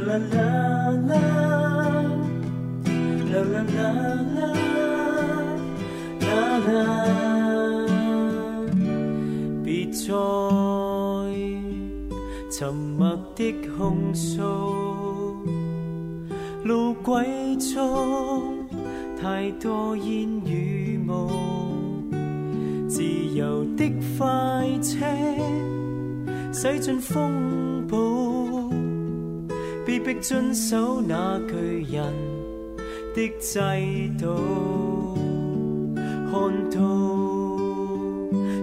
啦啦啦啦，啦啦啦啦，啦啦。别再沉默的控诉，路轨中太多烟雨雾，自由的快车驶进风暴。被迫遵守那巨人的制度，看到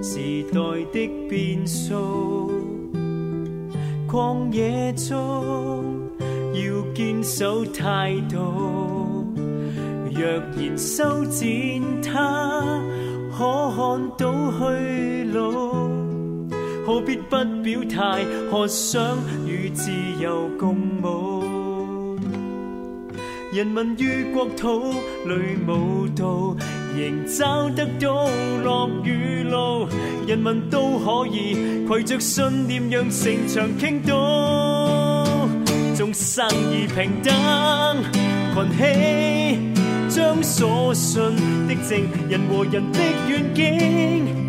时代的变数，旷野中要坚守态度。若然修剪它，可看到去路。何必不表态？何想与自由共舞？人民于国土里舞蹈，仍找得到落雨路。人民都可以携着信念，让城墙倾倒，众生而平等，群起将所信的正人和人的愿景。